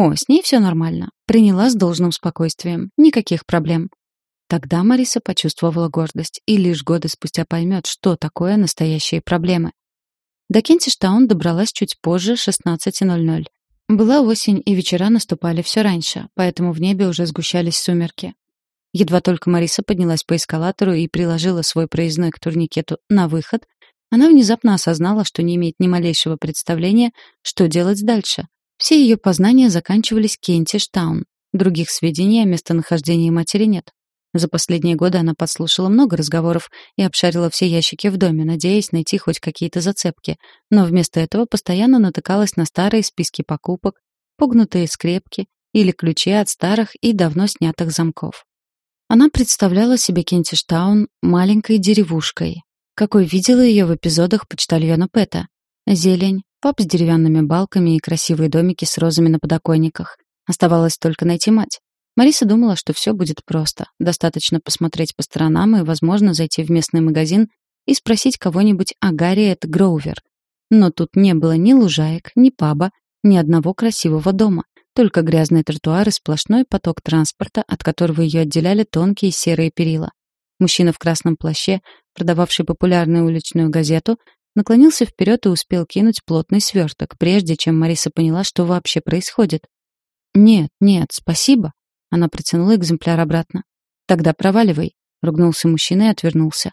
О, с ней все нормально. Приняла с должным спокойствием. Никаких проблем. Тогда Мариса почувствовала гордость и лишь годы спустя поймет, что такое настоящие проблемы. До Кентиштаун добралась чуть позже 16.00. Была осень, и вечера наступали все раньше, поэтому в небе уже сгущались сумерки. Едва только Мариса поднялась по эскалатору и приложила свой проездной к турникету на выход, она внезапно осознала, что не имеет ни малейшего представления, что делать дальше. Все ее познания заканчивались Кентиштаун. Других сведений о местонахождении матери нет. За последние годы она подслушала много разговоров и обшарила все ящики в доме, надеясь найти хоть какие-то зацепки, но вместо этого постоянно натыкалась на старые списки покупок, погнутые скрепки или ключи от старых и давно снятых замков. Она представляла себе Кентиштаун маленькой деревушкой, какой видела ее в эпизодах почтальона Пэта. Зелень, пап с деревянными балками и красивые домики с розами на подоконниках. Оставалось только найти мать. Мариса думала, что все будет просто. Достаточно посмотреть по сторонам и, возможно, зайти в местный магазин и спросить кого-нибудь о Гарриет Гроувер. Но тут не было ни лужаек, ни паба, ни одного красивого дома. Только грязный тротуар и сплошной поток транспорта, от которого ее отделяли тонкие серые перила. Мужчина в красном плаще, продававший популярную уличную газету, наклонился вперед и успел кинуть плотный сверток, прежде чем Мариса поняла, что вообще происходит. «Нет, нет, спасибо», она протянула экземпляр обратно. «Тогда проваливай», — ругнулся мужчина и отвернулся.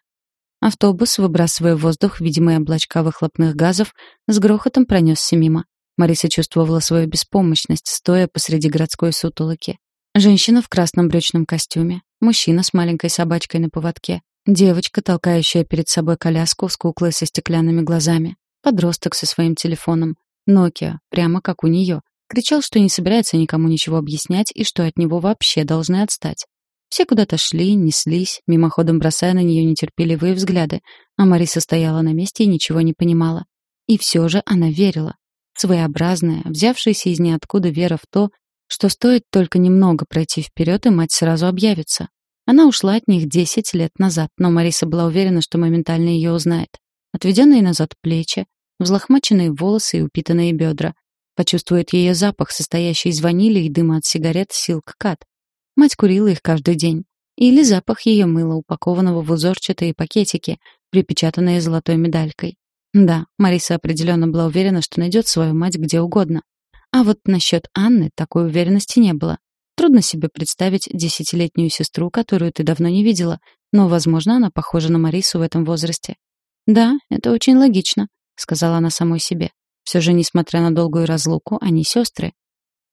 Автобус, выбрасывая в воздух видимые облачка выхлопных газов, с грохотом пронесся мимо. Мариса чувствовала свою беспомощность, стоя посреди городской сутолоки. Женщина в красном брючном костюме, мужчина с маленькой собачкой на поводке, девочка, толкающая перед собой коляску с куклой со стеклянными глазами, подросток со своим телефоном, Nokia, прямо как у нее, Кричал, что не собирается никому ничего объяснять и что от него вообще должны отстать. Все куда-то шли, неслись, мимоходом бросая на нее нетерпеливые взгляды, а Мариса стояла на месте и ничего не понимала. И все же она верила. Своеобразная, взявшаяся из ниоткуда вера в то, что стоит только немного пройти вперед, и мать сразу объявится. Она ушла от них десять лет назад, но Мариса была уверена, что моментально ее узнает. Отведенные назад плечи, взлохмаченные волосы и упитанные бедра, Почувствует ее запах, состоящий из ванили и дыма от сигарет Silk Cut. Мать курила их каждый день. Или запах ее мыла, упакованного в узорчатые пакетики, припечатанные золотой медалькой. Да, Мариса определенно была уверена, что найдет свою мать где угодно. А вот насчет Анны такой уверенности не было. Трудно себе представить десятилетнюю сестру, которую ты давно не видела, но, возможно, она похожа на Марису в этом возрасте. «Да, это очень логично», — сказала она самой себе. Все же, несмотря на долгую разлуку, они сестры.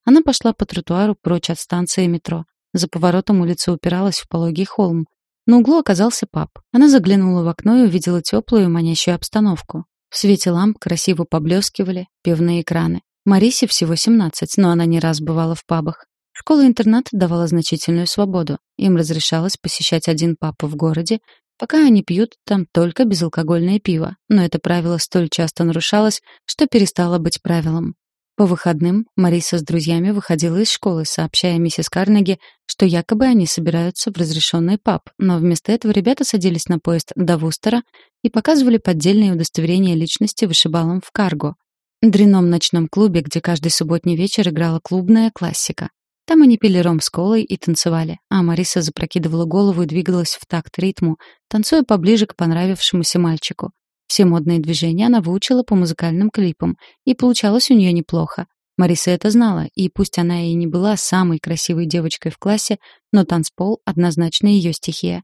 Она пошла по тротуару прочь от станции метро. За поворотом улица упиралась в пологий холм. На углу оказался паб. Она заглянула в окно и увидела теплую манящую обстановку. В свете ламп красиво поблескивали пивные экраны. Марисе всего 17, но она не раз бывала в пабах. Школа-интернат давала значительную свободу. Им разрешалось посещать один паб в городе, Пока они пьют там только безалкогольное пиво, но это правило столь часто нарушалось, что перестало быть правилом. По выходным Мариса с друзьями выходила из школы, сообщая миссис Карнеги, что якобы они собираются в разрешенный паб, но вместо этого ребята садились на поезд до Вустера и показывали поддельные удостоверения личности вышибалам в Карго, дряном ночном клубе, где каждый субботний вечер играла клубная классика. Там они пили ром с колой и танцевали, а Мариса запрокидывала голову и двигалась в такт ритму, танцуя поближе к понравившемуся мальчику. Все модные движения она выучила по музыкальным клипам, и получалось у нее неплохо. Мариса это знала, и пусть она и не была самой красивой девочкой в классе, но танцпол однозначно ее стихия.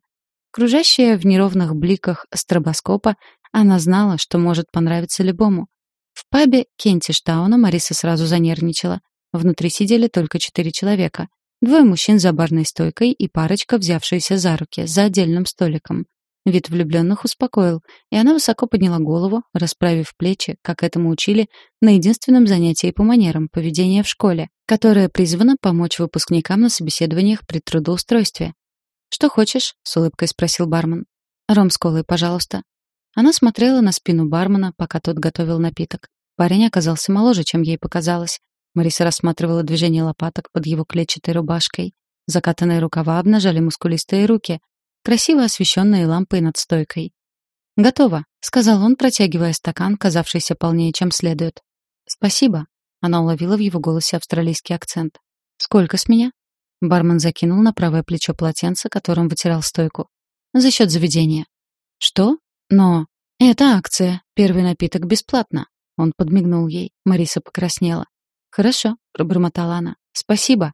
Кружащая в неровных бликах стробоскопа, она знала, что может понравиться любому. В пабе Кентиштауна Мариса сразу занервничала. Внутри сидели только четыре человека. Двое мужчин за барной стойкой и парочка, взявшаяся за руки, за отдельным столиком. Вид влюбленных успокоил, и она высоко подняла голову, расправив плечи, как этому учили, на единственном занятии по манерам поведения в школе, которое призвано помочь выпускникам на собеседованиях при трудоустройстве. «Что хочешь?» — с улыбкой спросил бармен. «Ром с колой, пожалуйста». Она смотрела на спину бармена, пока тот готовил напиток. Парень оказался моложе, чем ей показалось. Мариса рассматривала движение лопаток под его клетчатой рубашкой. Закатанные рукава обнажали мускулистые руки, красиво освещенные лампой над стойкой. «Готово», — сказал он, протягивая стакан, казавшийся полнее, чем следует. «Спасибо». Она уловила в его голосе австралийский акцент. «Сколько с меня?» Бармен закинул на правое плечо полотенце, которым вытирал стойку. «За счет заведения». «Что? Но...» «Это акция. Первый напиток бесплатно». Он подмигнул ей. Мариса покраснела. «Хорошо», — пробормотала она. «Спасибо».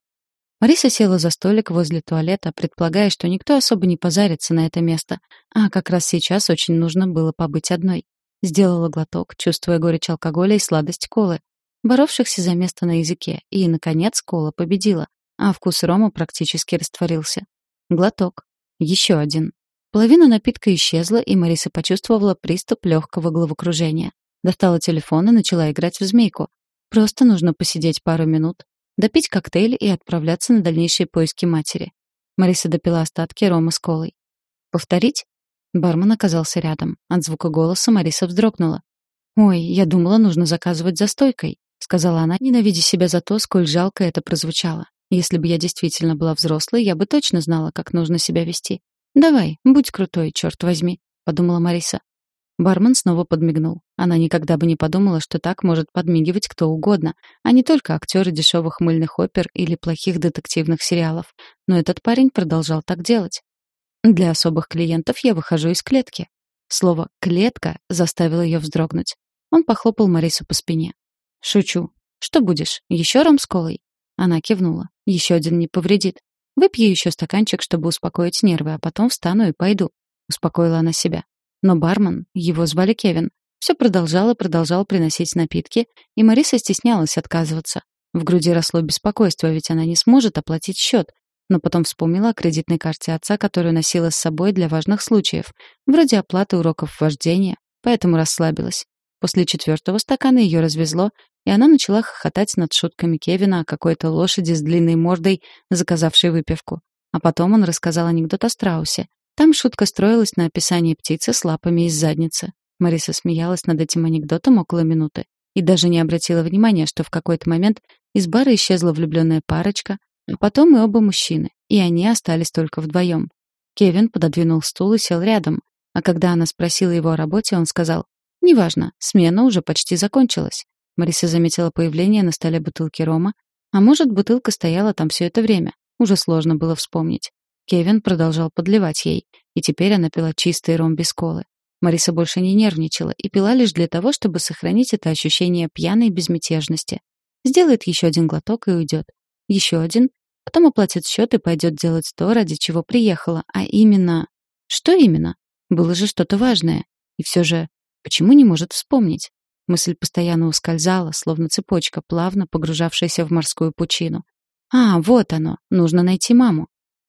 Мариса села за столик возле туалета, предполагая, что никто особо не позарится на это место, а как раз сейчас очень нужно было побыть одной. Сделала глоток, чувствуя горечь алкоголя и сладость колы, боровшихся за место на языке, и, наконец, кола победила, а вкус рома практически растворился. Глоток. Еще один. Половина напитка исчезла, и Мариса почувствовала приступ легкого головокружения. Достала телефон и начала играть в змейку. Просто нужно посидеть пару минут, допить коктейль и отправляться на дальнейшие поиски матери. Мариса допила остатки рома с колой. «Повторить?» Бармен оказался рядом. От звука голоса Мариса вздрогнула. «Ой, я думала, нужно заказывать за стойкой», — сказала она, ненавидя себя за то, сколь жалко это прозвучало. «Если бы я действительно была взрослой, я бы точно знала, как нужно себя вести. Давай, будь крутой, черт возьми», — подумала Мариса. Бармен снова подмигнул. Она никогда бы не подумала, что так может подмигивать кто угодно, а не только актеры дешевых мыльных опер или плохих детективных сериалов. Но этот парень продолжал так делать. Для особых клиентов я выхожу из клетки. Слово «клетка» заставило ее вздрогнуть. Он похлопал Марису по спине. «Шучу. Что будешь? Еще ром с колой?» Она кивнула. «Еще один не повредит. Выпью еще стаканчик, чтобы успокоить нервы, а потом встану и пойду», — успокоила она себя. Но бармен, его звали Кевин, все продолжал и продолжал приносить напитки, и Мариса стеснялась отказываться. В груди росло беспокойство, ведь она не сможет оплатить счет, но потом вспомнила о кредитной карте отца, которую носила с собой для важных случаев, вроде оплаты уроков вождения, поэтому расслабилась. После четвертого стакана ее развезло, и она начала хохотать над шутками Кевина о какой-то лошади с длинной мордой, заказавшей выпивку. А потом он рассказал анекдот о страусе. Там шутка строилась на описании птицы с лапами из задницы. Мариса смеялась над этим анекдотом около минуты и даже не обратила внимания, что в какой-то момент из бара исчезла влюбленная парочка, а потом и оба мужчины, и они остались только вдвоем. Кевин пододвинул стул и сел рядом, а когда она спросила его о работе, он сказал, «Неважно, смена уже почти закончилась». Мариса заметила появление на столе бутылки рома, а может, бутылка стояла там все это время. Уже сложно было вспомнить. Кевин продолжал подливать ей, и теперь она пила чистый ром без колы. Мариса больше не нервничала и пила лишь для того, чтобы сохранить это ощущение пьяной безмятежности. Сделает еще один глоток и уйдет еще один, потом оплатит счет и пойдет делать то, ради чего приехала, а именно... Что именно? Было же что-то важное. И все же, почему не может вспомнить? Мысль постоянно ускользала, словно цепочка, плавно погружавшаяся в морскую пучину. А, вот оно, нужно найти маму.